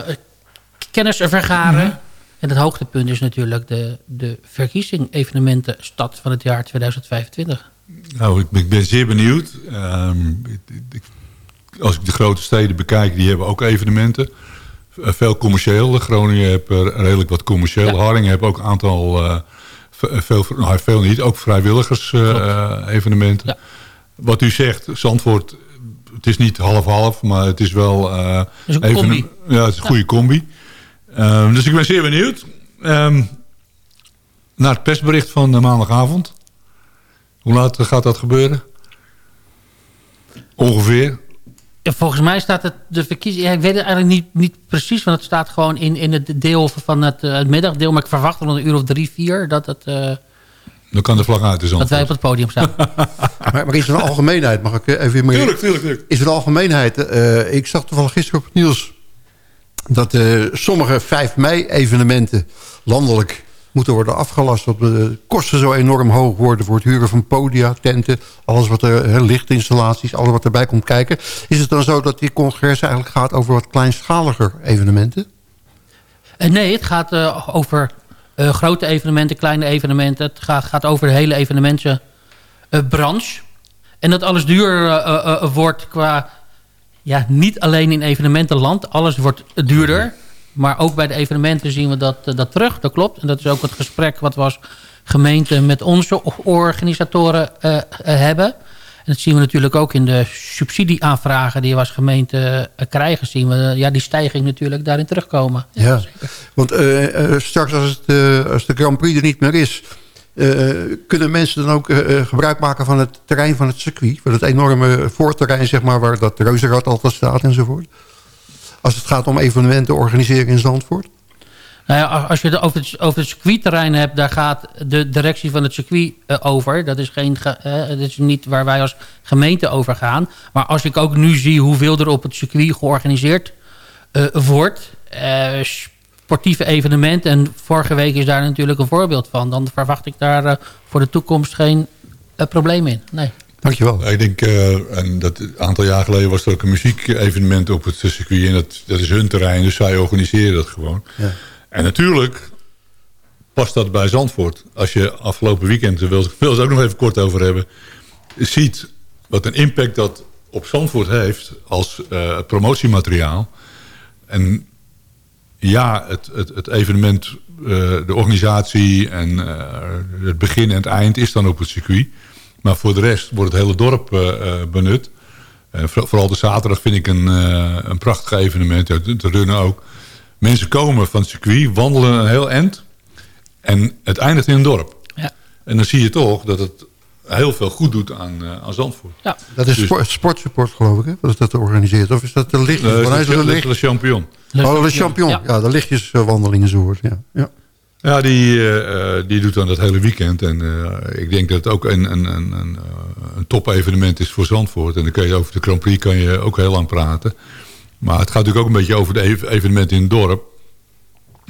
kennis vergaren. Mhm. En het hoogtepunt is natuurlijk de, de verkiezing evenementen stad van het jaar 2025. Nou, ik, ik ben zeer benieuwd. Ehm, ik- ik- als ik de grote steden bekijk, die hebben ook evenementen. Eh, Veel commercieel. Groningen heeft er redelijk wat commercieel. Harlingen heeft ook een aantal, eh, ve- veel, nou, veel niet, ook vrijwilligers eh, eh, evenementen. Wat u zegt, Zandvoort, het is niet half-half, maar het is wel... eh, is een even combi. ja, het is een goede combi. Ehm, dus ik ben zeer benieuwd. Ehm, naar het persbericht van de maandagavond. Hoe laat gaat dat gebeuren? Ongeveer. Ja, volgens mij staat het de verkiezing. Ja, ik weet het eigenlijk niet, niet precies, want het staat gewoon in, in het deel van het, eh, het middagdeel. Maar ik verwacht rond een uur of drie, vier dat, het, eh, Dan kan de vlag uit de zand. dat wij op het podium staan. Maar, maar is er een algemeenheid? Mag ik eh, even... Maar, Tuurlijk, tuurlijk, tuurlijk. Is er een algemeenheid? eh, ik zag toevallig gisteren op het nieuws... dat eh, sommige 5 mei evenementen landelijk moeten worden afgelast. Want de kosten zo enorm hoog worden voor het huren van podia, tenten... alles wat er, lichtinstallaties, alles wat erbij komt kijken. Is het dan zo dat die congres eigenlijk gaat over wat kleinschaliger evenementen? En nee, het gaat eh, over eh, grote evenementen, kleine evenementen. Het gaat, gaat over de hele evenementenbranche. En dat alles duur wordt qua... Ja, niet alleen in evenementenland. Alles wordt duurder. Maar ook bij de evenementen zien we dat, dat terug. Dat klopt. En dat is ook het gesprek wat we als gemeente met onze organisatoren hebben. En dat zien we natuurlijk ook in de subsidieaanvragen die we als gemeente uh, krijgen. Zien we ja, die stijging natuurlijk daarin terugkomen. Ja, ja. want uh, uh, straks als, het, als de Grand Prix er niet meer is... kunnen mensen dan ook gebruik maken van het terrein van het circuit? Van het enorme voorterrein zeg maar, waar dat reuzenrad altijd staat enzovoort? Als het gaat om evenementen organiseren in Zandvoort? Nou ja, als je het over het, over het circuitterrein hebt, daar gaat de directie van het circuit uh, over. Dat is, geen, uh, dat is niet waar wij als gemeente over gaan. Maar als ik ook nu zie hoeveel er op het circuit georganiseerd uh, wordt... sportieve evenementen, en vorige week is daar natuurlijk een voorbeeld van... dan verwacht ik daar voor de toekomst geen probleem in. Nee. Dankjewel. Ik denk, en dat een aantal jaar geleden was er ook een muziekevenement op het circuit. En dat, dat is hun terrein, dus zij organiseren dat gewoon. Ja. En natuurlijk past dat bij Zandvoort. Als je afgelopen weekend, daar wil ik het ook nog even kort over hebben... ziet wat een impact dat op Zandvoort heeft als uh, promotiemateriaal. En ja, het, het, het evenement, uh, de organisatie en het begin en het eind is dan op het circuit. Maar voor de rest wordt het hele dorp benut. vooral de zaterdag vind ik een, een prachtig evenement. Ja, de runnen ook. Mensen komen van het circuit, wandelen een heel eind. En het eindigt in een dorp. Ja. En dan zie je toch dat het heel veel goed doet aan, uh, aan Zandvoort. Ja. Dat is dus, sportsupport geloof ik, hè? Dat is dat organiseert. Of is dat de lichtjes? Uh, is de, licht? de Champion. Oh, de Champion. Ja, ja de lichtjeswandelingen zo Ja. ja. Ja, die, uh, die doet dan dat hele weekend. En uh, ik denk dat het ook een, een, een, een, een top evenement is voor Zandvoort. En dan kun je over de Grand Prix kan je ook heel lang praten. Maar het gaat natuurlijk ook een beetje over de evenementen in het dorp.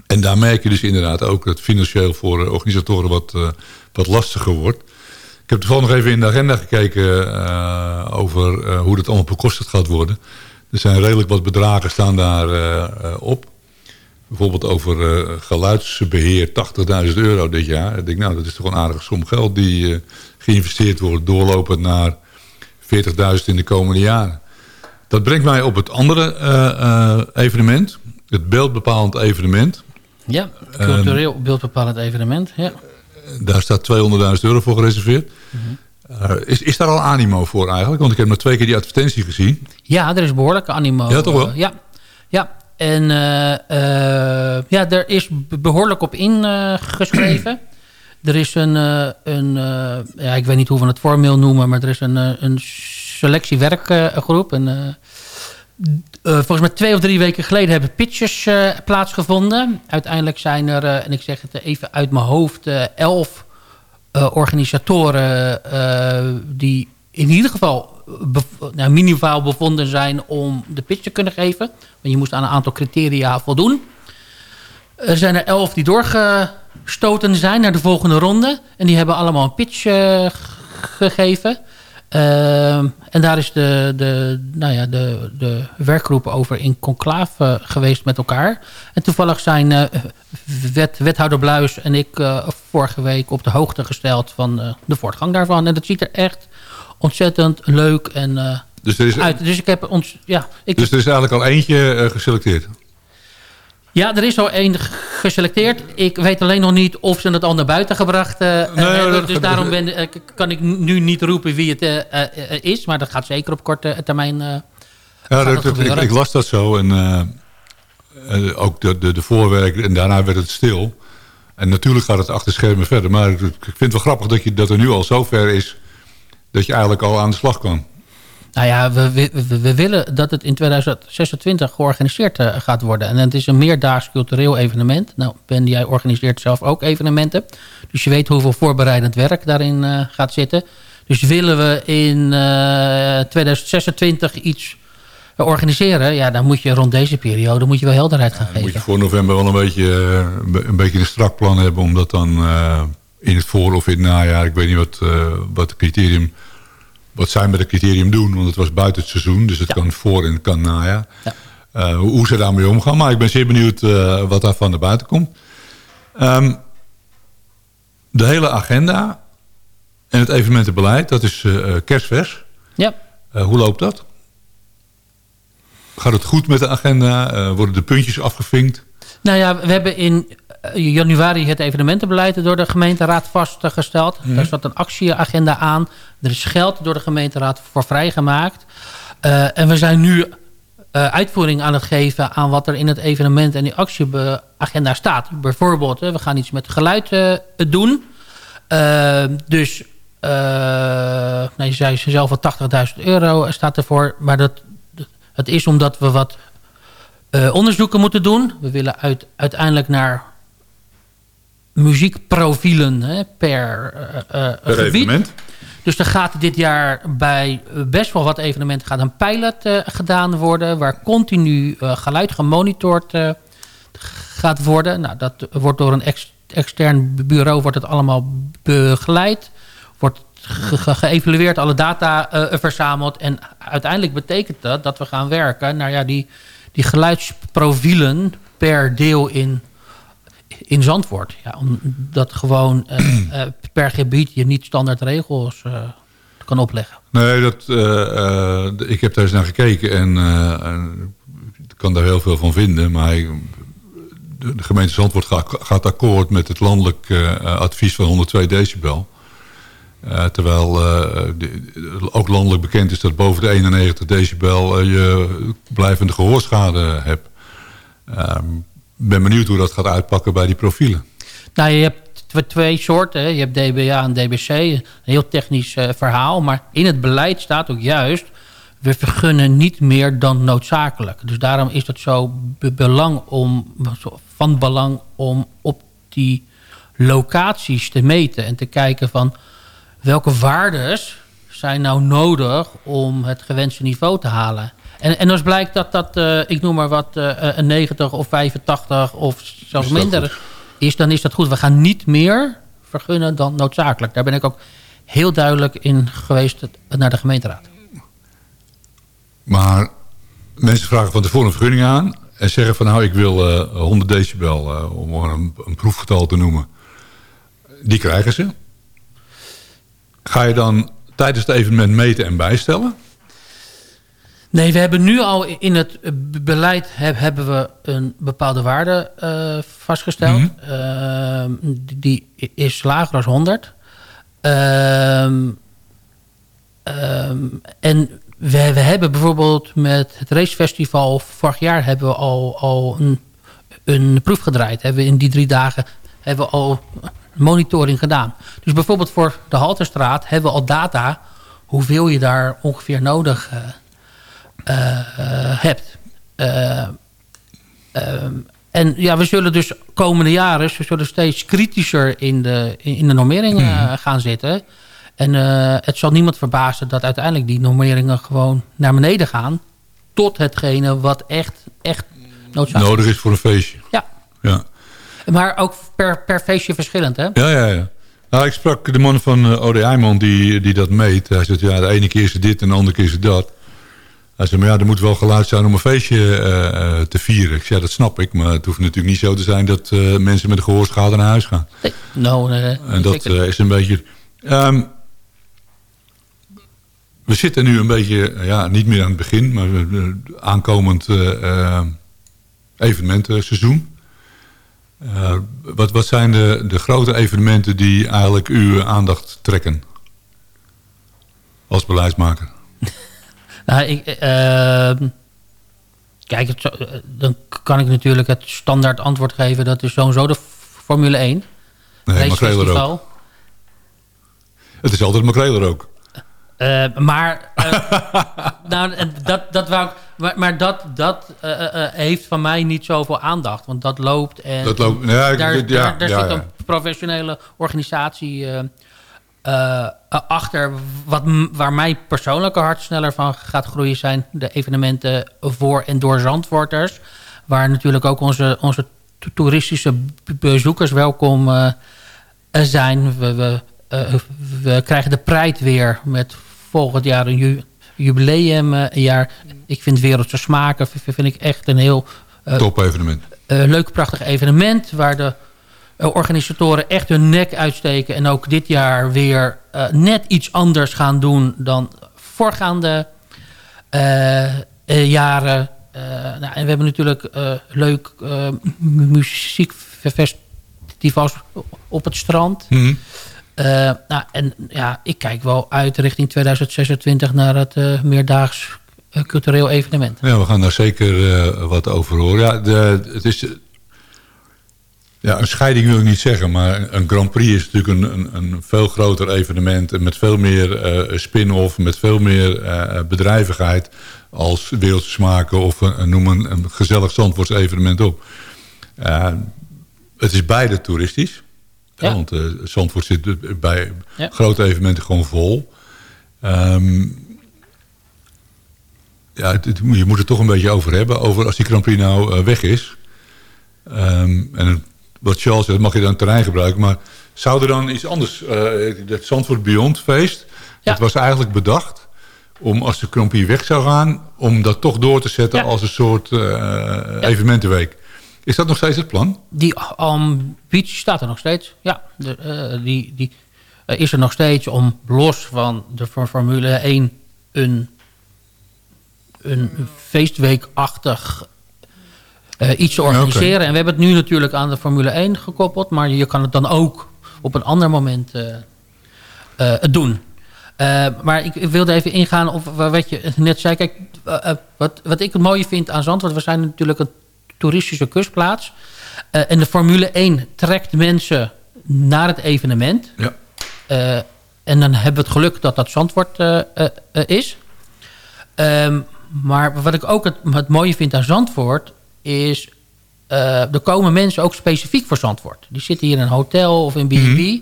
En daar merk je dus inderdaad ook dat financieel voor organisatoren wat, wat lastiger wordt. Ik heb toevallig nog even in de agenda gekeken over hoe dat allemaal bekostigd gaat worden. Er zijn redelijk wat bedragen staan daar op. Bijvoorbeeld over geluidsbeheer 80.000 euro dit jaar. Ik denk nou dat is toch een aardige som geld die geïnvesteerd wordt doorlopend naar 40.000 in de komende jaren. Dat brengt mij op het andere uh, evenement. Het beeldbepalend evenement. Ja, cultureel um, beeldbepalend evenement. Ja. Daar staat 200.000 euro voor gereserveerd. Uh, is, is daar al animo voor eigenlijk? Want ik heb nog twee keer die advertentie gezien. Ja, er is behoorlijke animo. Ja, toch wel? ja, ja. En ja, er is behoorlijk op ingeschreven. er is een, een ja, ik weet niet hoe we het formeel noemen... maar er is een, een selectiewerkgroep. En, volgens mij twee of drie weken geleden hebben pitches plaatsgevonden. Uiteindelijk zijn er, en ik zeg het even uit mijn hoofd, elf organisatoren die in ieder geval nou, minimaal bevonden zijn om de pitch te kunnen geven. Want je moest aan een aantal criteria voldoen. Er zijn er elf die doorgestoten zijn naar de volgende ronde. En die hebben allemaal een pitch gegeven. Uh, en daar is de, de, nou ja, de, de werkgroep over in conclave geweest met elkaar. En toevallig zijn uh, wet, wethouder Bluis en ik vorige week op de hoogte gesteld van de voortgang daarvan. En dat ziet er echt ontzettend leuk en dus er is, uit. Dus, ik heb ons, ja, ik dus er is eigenlijk al eentje geselecteerd? Ja, er is al één geselecteerd. Ik weet alleen nog niet of ze het al naar buiten gebracht uh, nee, hebben. Dus daarom ben, kan ik nu niet roepen wie het is. Maar dat gaat zeker op korte termijn ja, dat, dat, ik, ik, las dat zo. En ook de, de, de voorwerk. En daarna werd het stil. En natuurlijk gaat het achter schermen verder. Maar ik vind het wel grappig dat, je, dat er nu al zover is... dat je eigenlijk al aan de slag kan. Nou ja, we, we, we, willen dat het in 2026 georganiseerd uh, gaat worden. En het is een meerdaags cultureel evenement. Nou, Ben, jij organiseert zelf ook evenementen. Dus je weet hoeveel voorbereidend werk daarin uh, gaat zitten. Dus willen we in uh, 2026 iets organiseren... ja, dan moet je rond deze periode moet je wel helderheid gaan ja, geven. moet je voor november wel een beetje, eh, een beetje een strak plan hebben... om dat dan in het voor- of in het najaar... ik weet niet wat, wat het criterium wat zij met het criterium doen. Want het was buiten het seizoen. Dus het kan voor en het kan najaar. Ja. Uh, hoe ze daarmee omgaan. Maar ik ben zeer benieuwd uh, wat daarvan naar buiten komt. Um, de hele agenda En het evenementenbeleid, dat is uh, kerstvers. Ja. Uh, hoe loopt dat? Gaat het goed met de agenda? Uh, worden de puntjes afgevinkt? Nou ja, we hebben in januari het evenementenbeleid door de gemeenteraad vastgesteld. Mm. Daar zat een actieagenda aan. Er is geld door de gemeenteraad voor vrijgemaakt. en we zijn nu uitvoering aan het geven aan wat er in het evenement en die actieagenda staat. Bijvoorbeeld, we gaan iets met geluid doen. dus je zei zelf al 80.000 euro staat ervoor. Maar dat, het is omdat we wat onderzoeken moeten doen. We willen uit, uiteindelijk naar muziekprofielen hè, per, uh, per gebied. evenement. Dus er gaat dit jaar bij best wel wat evenementen gaat een pilot gedaan worden... waar continu geluid gemonitord gaat worden. Nou, dat wordt door een ex extern bureau wordt het allemaal begeleid wordt ge geëvalueerd, alle data verzameld. En uiteindelijk betekent dat dat we gaan werken naar ja, die, die geluidsprofielen per deel in, in Zandvoort. Ja, omdat gewoon uh, uh, per gebied je niet standaard regels kan opleggen. Nee, dat, ik heb daar eens naar gekeken en ik kan daar heel veel van vinden. Maar de, de gemeente Zandvoort gaat, gaat akkoord met het landelijk advies van 102 decibel. Uh, terwijl uh, de, ook landelijk bekend is dat boven de 91 decibel uh, je blijvende gehoorschade hebt. Ehm, ben benieuwd hoe dat gaat uitpakken bij die profielen. Nou, je hebt twee soorten. Je hebt DBA en DBC. Een heel technisch verhaal. Maar in het beleid staat ook juist... we vergunnen niet meer dan noodzakelijk. Dus daarom is het zo belang om, van belang om op die locaties te meten... en te kijken van welke waardes zijn nou nodig om het gewenste niveau te halen. En, en als blijkt dat dat, uh, ik noem maar wat, uh, een 90 of 85 of zelfs is minder goed? is, dan is dat goed. We gaan niet meer vergunnen dan noodzakelijk. Daar ben ik ook heel duidelijk in geweest naar de gemeenteraad. Maar mensen vragen van tevoren een vergunning aan... en zeggen van nou, ik wil uh, 100 decibel, om een, een proefgetal te noemen. Die krijgen ze. Ga je dan tijdens het evenement meten en bijstellen? Nee, we hebben nu al in het beleid hebben we een bepaalde waarde uh, vastgesteld. Mm -hmm. uh, die is lager dan 100. Uh, en we, we, hebben bijvoorbeeld met het racefestival... vorig jaar hebben we al, al een, een proef gedraaid. Hebben we in die drie dagen hebben we al monitoring gedaan. Dus bijvoorbeeld voor de Halterstraat hebben we al data... hoeveel je daar ongeveer nodig uh, uh, hebt. Ehm, en ja, we zullen dus komende jaren... we zullen steeds kritischer in de, in de normering hmm. gaan zitten... En het zal niemand verbazen dat uiteindelijk die normeringen gewoon naar beneden gaan. Tot hetgene wat echt, echt noodzakelijk Nodig is voor een feestje. Ja. ja. Maar ook per, per feestje verschillend, hè? Ja, ja, ja. Nou, ik sprak de man van uh, eh, die, die dat meet. Hij zegt, ja, de ene keer is het dit en de andere keer is het dat. Hij zei, maar ja, er moet wel geluid zijn om een feestje uh, te vieren. Ik zei, dat snap ik. Maar het hoeft natuurlijk niet zo te zijn dat uh, mensen met een gehoorschade naar huis gaan. Nee, no, nee, en dat is een beetje... Um, we zitten nu een beetje, ja, niet meer aan het begin, maar aankomend evenementenseizoen. Wat, wat zijn de, de grote evenementen die eigenlijk uw aandacht trekken? Als beleidsmaker. Nou, ik, uh, kijk, het, eh, dan kan ik natuurlijk het standaard antwoord geven. Dat is sowieso de Formule 1. Nee, Makreler ook. Het is altijd Makreler ook. Uh, maar uh, nou, dat, dat wou ik, maar, maar dat, dat uh, heeft van mij niet zoveel aandacht. Want dat loopt en dat loopt, ja, daar, ja, daar, daar ja, zit een professionele organisatie achter. Wat, waar mijn persoonlijke hart sneller van gaat groeien zijn de evenementen voor en door Zandvoorters. Waar natuurlijk ook onze, onze toeristische bezoekers welkom zijn. We, we, we krijgen de prijt weer met volgend jaar een ju jubileumjaar. Ik vind Wereldse Smaken vind ik echt een heel... Top evenement. Leuk, prachtig evenement. Waar de eh, organisatoren echt hun nek uitsteken... en ook dit jaar weer eh, net iets anders gaan doen dan voorgaande eh, eh, jaren. Eh, nou, en we hebben natuurlijk eh, leuk eh, muziekfestivals op het strand. Mhm. Eh, nou, en ja, ik kijk wel uit richting 2026 naar het eh, meerdaags eh, cultureel evenement. Ja, we gaan daar zeker eh, wat over horen. Ja, de, het is... eh, Ja, een scheiding wil ik niet zeggen, maar een Grand Prix is natuurlijk een, een, een veel groter evenement... en met veel meer eh, spin-off, met veel meer eh, bedrijvigheid... als wereldse smaken of een, noem een, een gezellig Zandvoorts evenement op. Eh, het is beide toeristisch. Ja. Want eh Zandvoort zit bij Ja. grote evenementen gewoon vol. Ehm, ja, het- het- je moet het toch een beetje over hebben. Over als die Grand Prix nou eh, weg is. Ehm, en wat Charles zegt, mag je dan terrein gebruiken. Maar zou er dan iets anders... eh het Zandvoort Beyond feest. Dat was eigenlijk bedacht om als de Prix weg zou gaan... om dat toch door te zetten als een soort eh, evenementenweek. Is dat nog steeds het plan? Die ambitie staat er nog steeds. Ja, de, eh, die, die eh, is er nog steeds om los van de Formule 1 een, een feestweekachtig eh, iets te organiseren. En we hebben het nu natuurlijk aan de Formule 1 gekoppeld. Maar je kan het dan ook op een ander moment eh, eh, doen. Eh, maar ik wilde even ingaan op wat je net zei. Kijk, eh, eh, wat, wat ik het mooie vind aan Zandvoort... we zijn natuurlijk een toeristische kustplaats. Eh, en de Formule 1 trekt mensen naar het evenement. Ja. Eh, en dan hebben we het geluk dat dat Zandvoort eh, eh, eh, is. Ehm, maar wat ik ook het, het mooie vind aan Zandvoort... is eh, er komen mensen ook specifiek voor Zandvoort. Die zitten hier in een hotel of in B&B.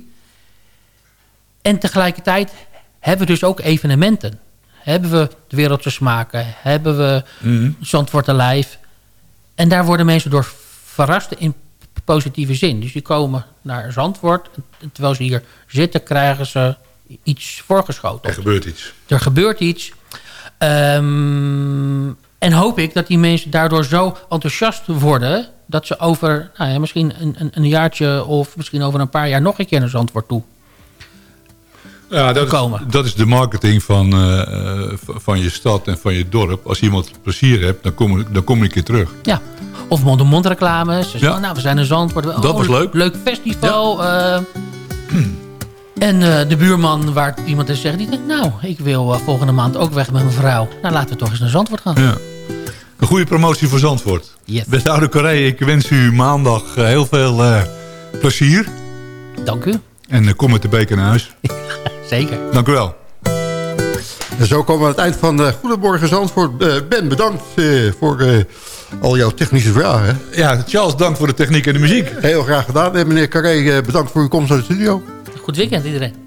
En tegelijkertijd hebben we dus ook evenementen. Hebben we de Wereldse Smaken. Hebben we Zandvoort Alive. En daar worden mensen door verrast in positieve zin. Dus die komen naar Zandvoort. En terwijl ze hier zitten, krijgen ze iets voorgeschoten. Er gebeurt iets. Er gebeurt iets. Ehm, en hoop ik dat die mensen daardoor zo enthousiast worden... dat ze over nou ja, misschien een, een, een jaartje of misschien over een paar jaar... nog een keer naar Zandvoort toe Ja, dat is, dat is de marketing van, eh, eh, van je stad en van je dorp. Als iemand plezier hebt, dan kom, ik- dan kom ik een keer terug. Ja, of mond-op-mond reclames. Dus, oh, nou, we zijn in Zandvoort. Oh, Dat was leuk. Leuk festival. eh. En eh, de buurman waar iemand is zegt, die denkt... nou, ik wil eh, volgende maand ook weg met mijn vrouw. Nou, laten we toch eens naar Zandvoort gaan. Ja. Een goede promotie voor Zandvoort. Beste oude Coré, ik wens u maandag eh, heel veel eh, plezier. Dank u. En kom met de beker naar huis. Zeker. Dank u wel. En zo komen we aan het eind van uh, Goedemorgen Zandvoort. Eh, ben, bedankt eh, voor eh, al jouw technische vragen. Ja, Charles, dank voor de techniek en de muziek. Heel graag gedaan. En meneer Carré, bedankt voor uw komst naar de studio. Weekend iedereen.